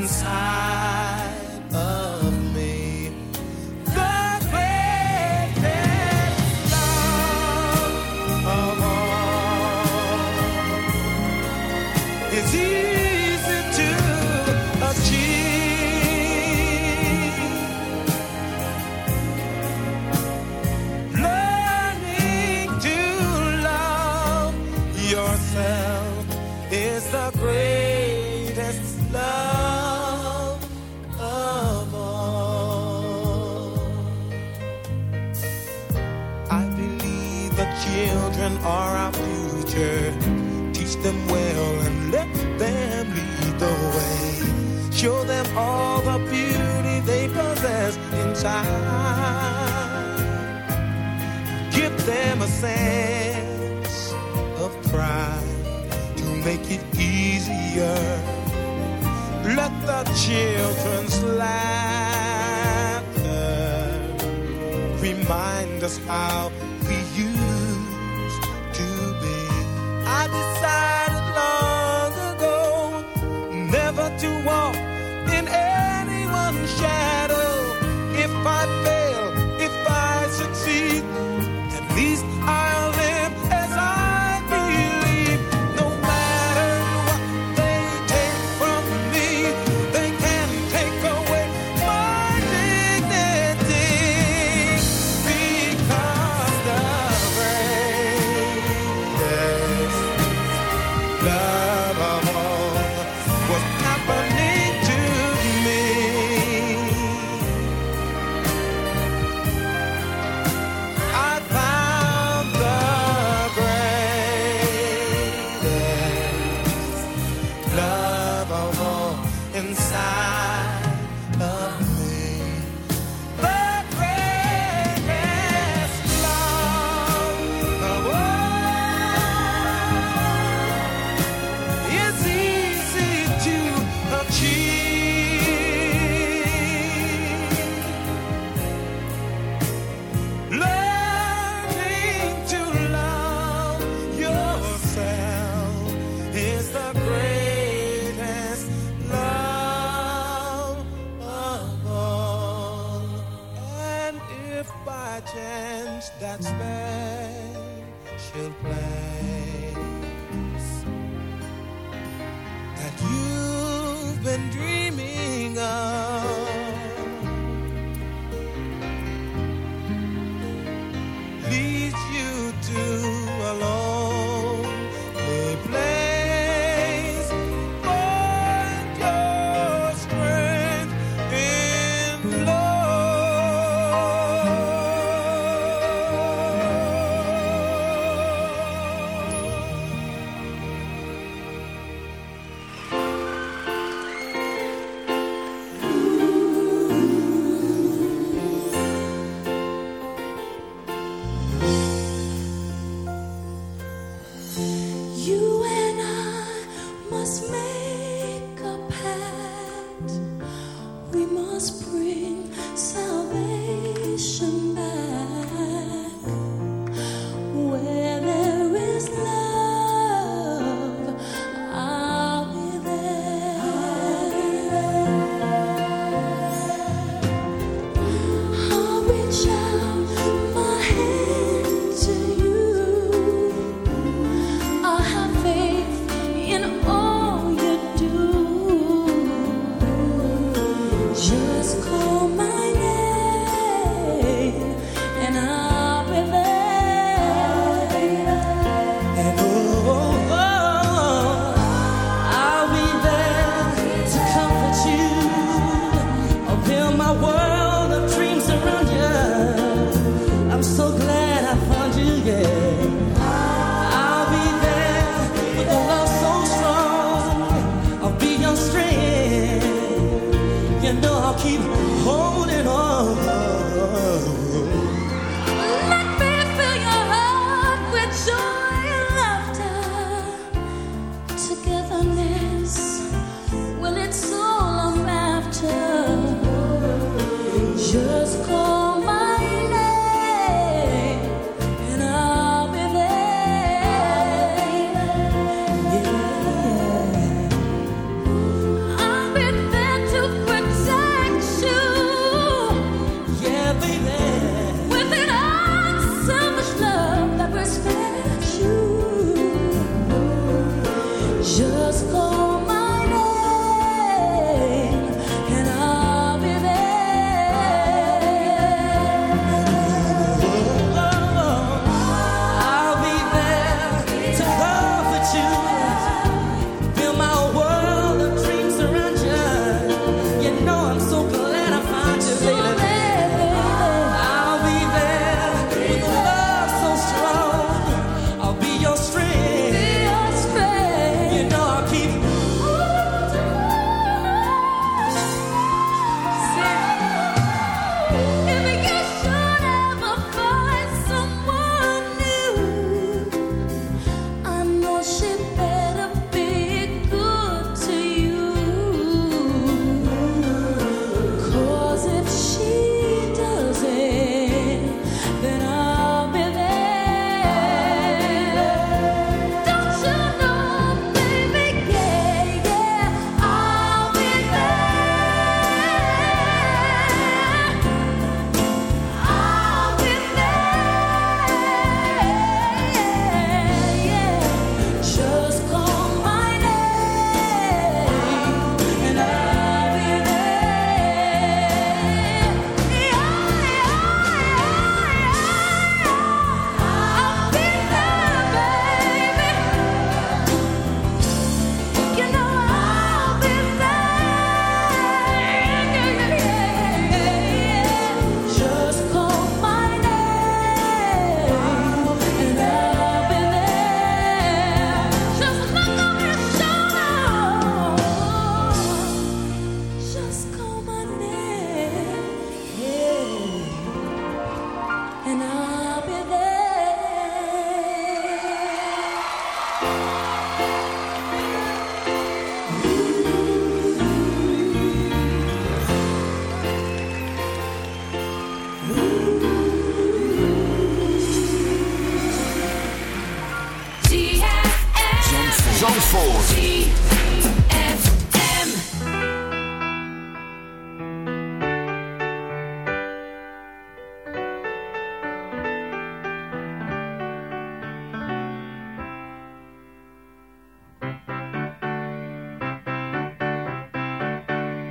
inside.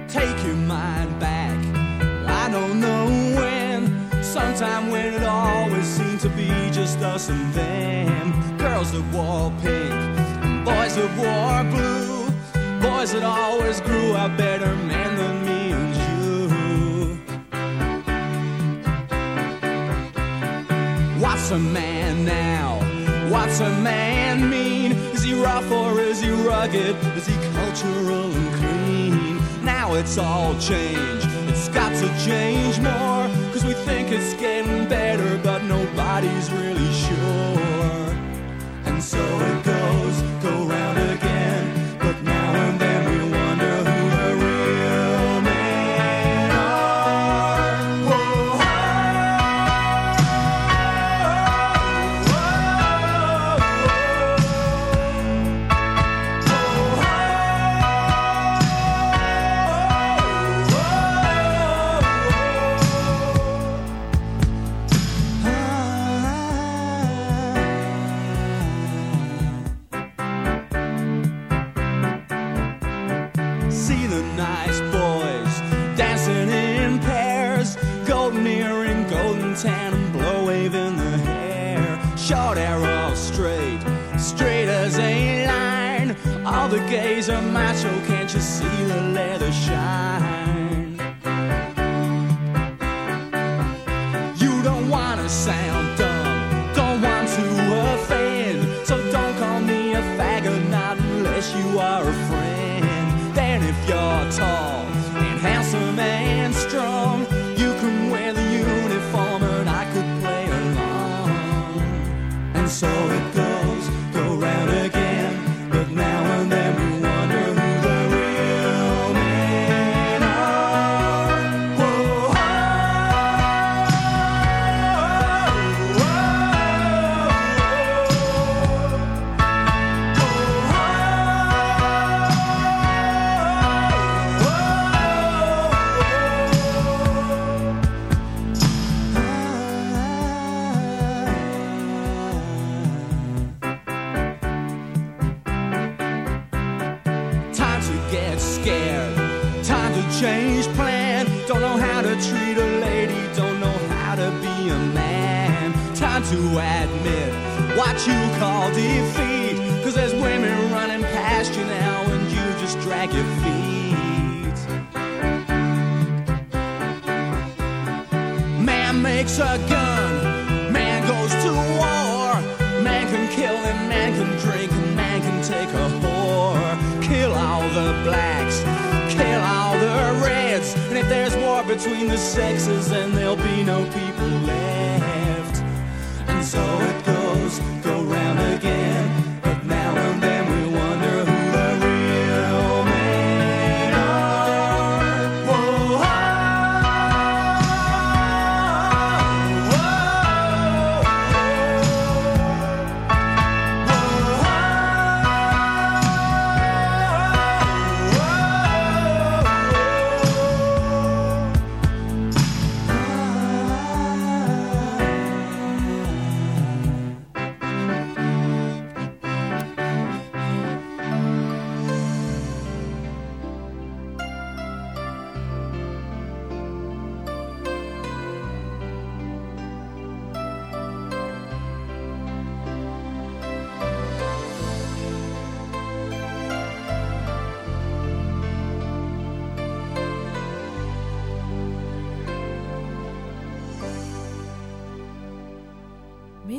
take your mind Zandvoort. Sometimes when. It always seems to be just us and them. change.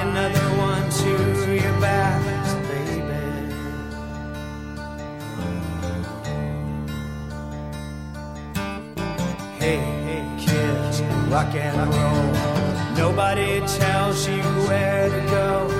another one to your back, baby. Hey, hey, kids, rock and roll. Nobody tells you where to go.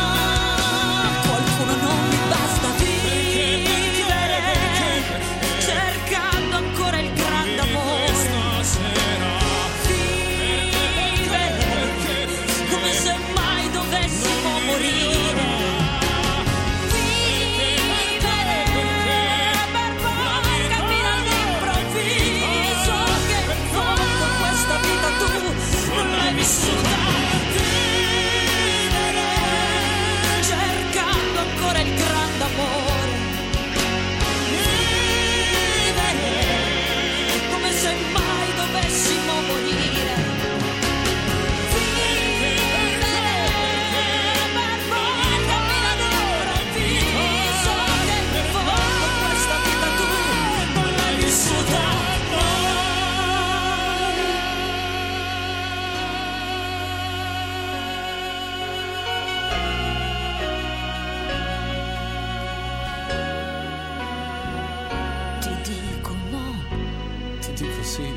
Dico sì,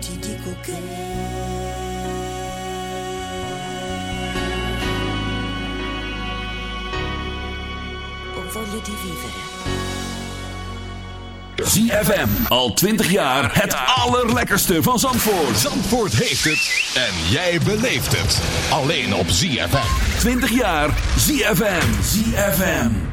ti dico che ho voglia di vivere. ZFM. Al 20 jaar het allerlekkerste van Zandvoort. Zandvoort heeft het en jij beleeft het. Alleen op ZFM. 20 jaar ZFM. ZFM.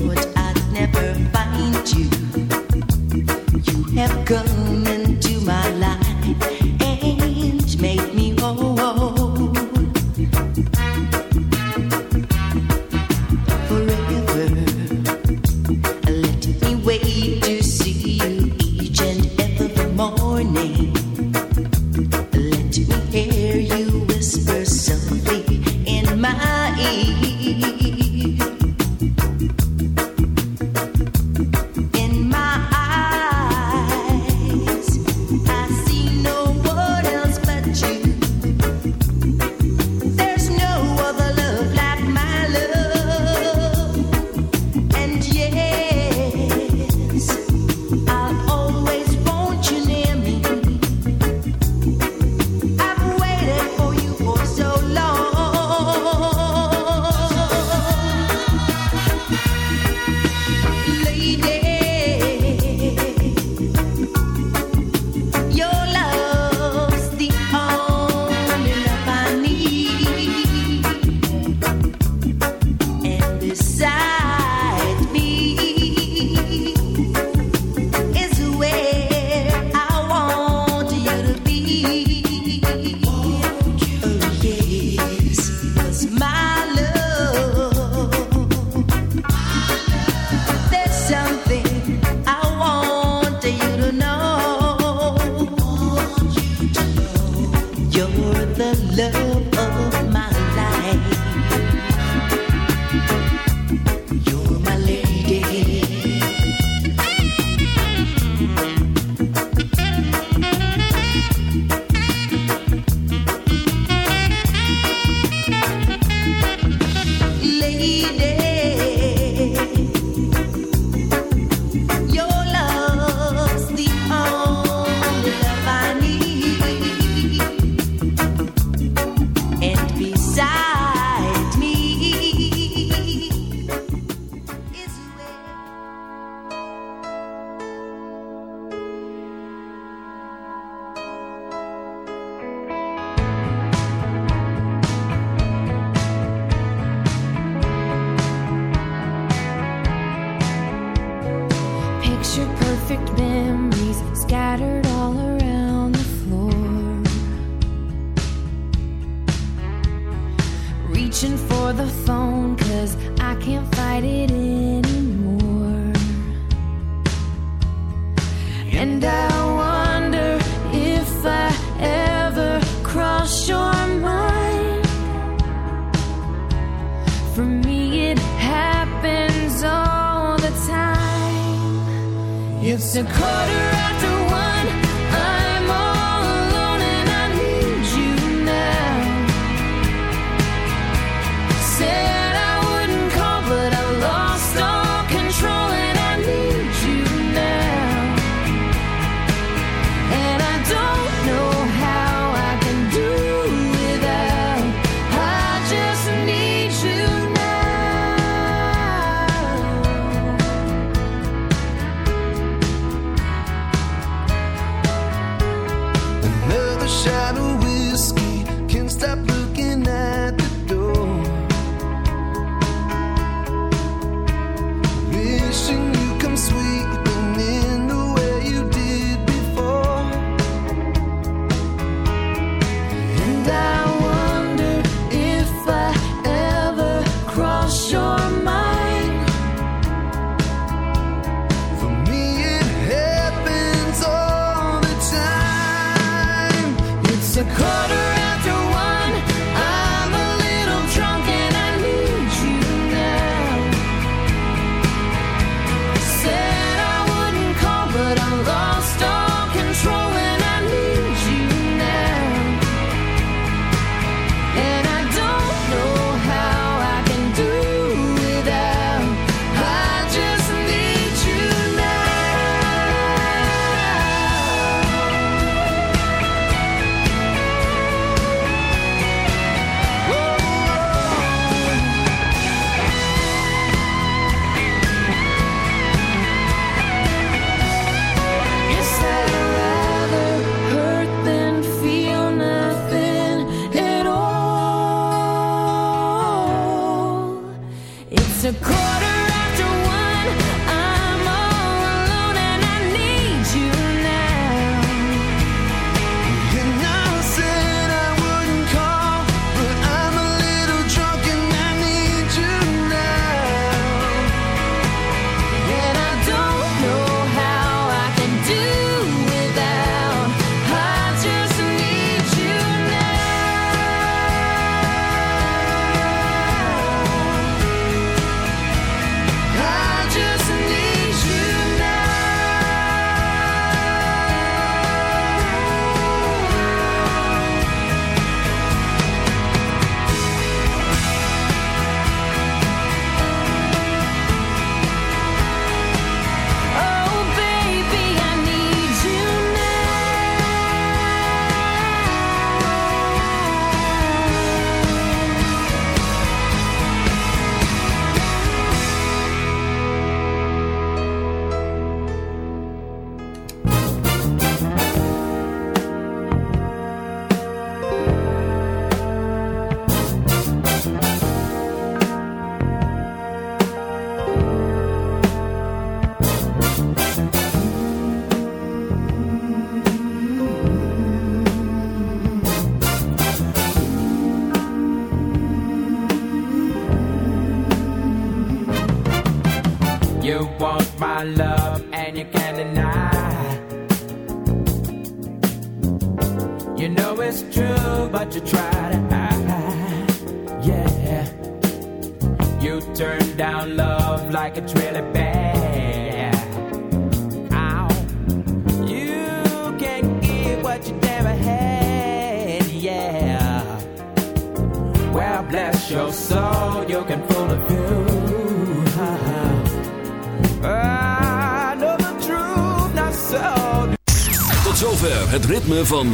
我。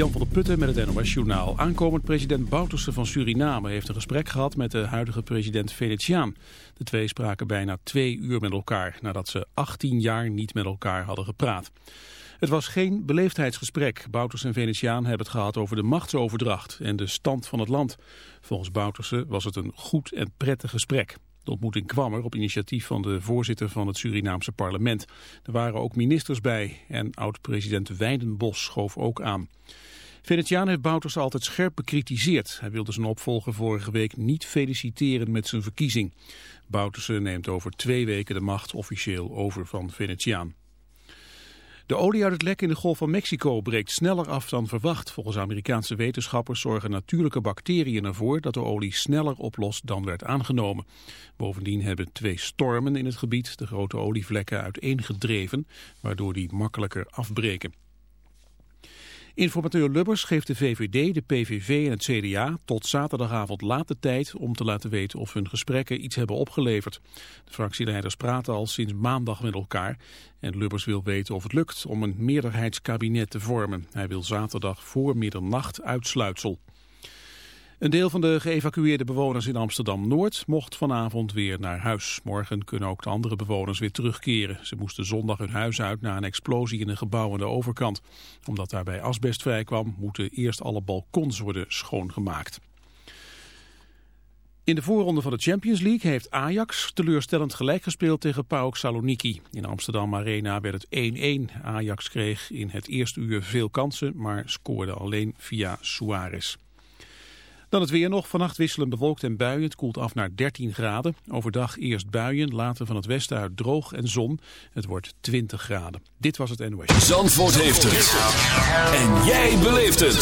Jan van der Putten met het NOS-journaal. Aankomend president Bouterse van Suriname heeft een gesprek gehad met de huidige president Venetiaan. De twee spraken bijna twee uur met elkaar, nadat ze 18 jaar niet met elkaar hadden gepraat. Het was geen beleefdheidsgesprek. Bouters en Venetiaan hebben het gehad over de machtsoverdracht en de stand van het land. Volgens Bouterse was het een goed en prettig gesprek. De ontmoeting kwam er op initiatief van de voorzitter van het Surinaamse parlement. Er waren ook ministers bij en oud-president Weidenbos schoof ook aan. Venetiaan heeft Bouters altijd scherp bekritiseerd. Hij wilde zijn opvolger vorige week niet feliciteren met zijn verkiezing. Bouterse neemt over twee weken de macht officieel over van Venetiaan. De olie uit het lek in de Golf van Mexico breekt sneller af dan verwacht. Volgens Amerikaanse wetenschappers zorgen natuurlijke bacteriën ervoor dat de olie sneller oplost dan werd aangenomen. Bovendien hebben twee stormen in het gebied de grote olievlekken uiteengedreven, waardoor die makkelijker afbreken. Informateur Lubbers geeft de VVD, de PVV en het CDA tot zaterdagavond late tijd om te laten weten of hun gesprekken iets hebben opgeleverd. De fractieleiders praten al sinds maandag met elkaar en Lubbers wil weten of het lukt om een meerderheidskabinet te vormen. Hij wil zaterdag voor middernacht uitsluitsel. Een deel van de geëvacueerde bewoners in Amsterdam-Noord mocht vanavond weer naar huis. Morgen kunnen ook de andere bewoners weer terugkeren. Ze moesten zondag hun huis uit na een explosie in een gebouw aan de overkant. Omdat daarbij asbest vrijkwam, moeten eerst alle balkons worden schoongemaakt. In de voorronde van de Champions League heeft Ajax teleurstellend gelijk gespeeld tegen PAOK Saloniki. In Amsterdam Arena werd het 1-1. Ajax kreeg in het eerste uur veel kansen, maar scoorde alleen via Suarez. Dan het weer nog. Vannacht wisselen bewolkt en buien. Het koelt af naar 13 graden. Overdag eerst buien, later van het westen uit droog en zon. Het wordt 20 graden. Dit was het NOS. Zandvoort heeft het. En jij beleeft het.